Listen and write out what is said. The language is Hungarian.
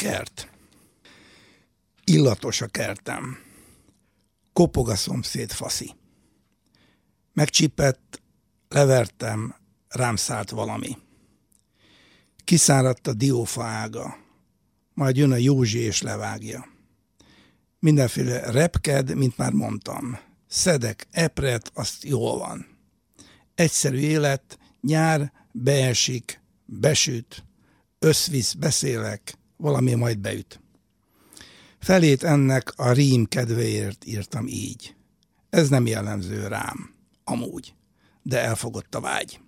Kert. Illatos a kertem. Kopog a szomszéd faszi. Megcsipett, levertem, rám szállt valami. Kiszáradt a diófa ága, majd jön a Józsi és levágja. Mindenféle repked, mint már mondtam. Szedek, epret, azt jól van. Egyszerű élet, nyár, beesik, besüt, összvisz, beszélek, valami majd beüt. Felét ennek a rím kedvéért írtam így. Ez nem jellemző rám, amúgy, de elfogott a vágy.